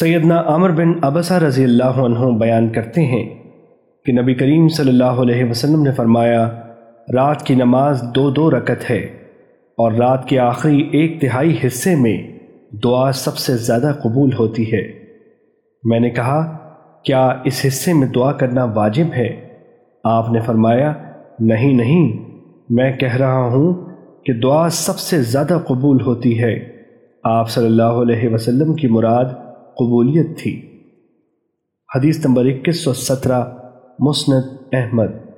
سیدنا عمر بن ابسہ رضی اللہ عنہ بیان کرتے ہیں کہ نبی کریم صلی اللہ علیہ وسلم نے فرمایا، رات کی نماز دو دو رکت ہے اور رات کے آخری ایک تہائی حصے میں دعا سب سے زیادہ قبول ہوتی ہے۔ میں نے کہا، کیا اس حصے میں دعا کرنا واجب ہے؟ آپ نے فرمایا، نہیں نہیں۔ میں کہہ رہا ہوں کہ دعا سب سے زیادہ قبول ہوتی ہے۔ آپ صلی اللہ علیہ وسلم کی مراد قبولیت تھی۔ حدیث نمبر اکیس سو سترہ مسند احمد۔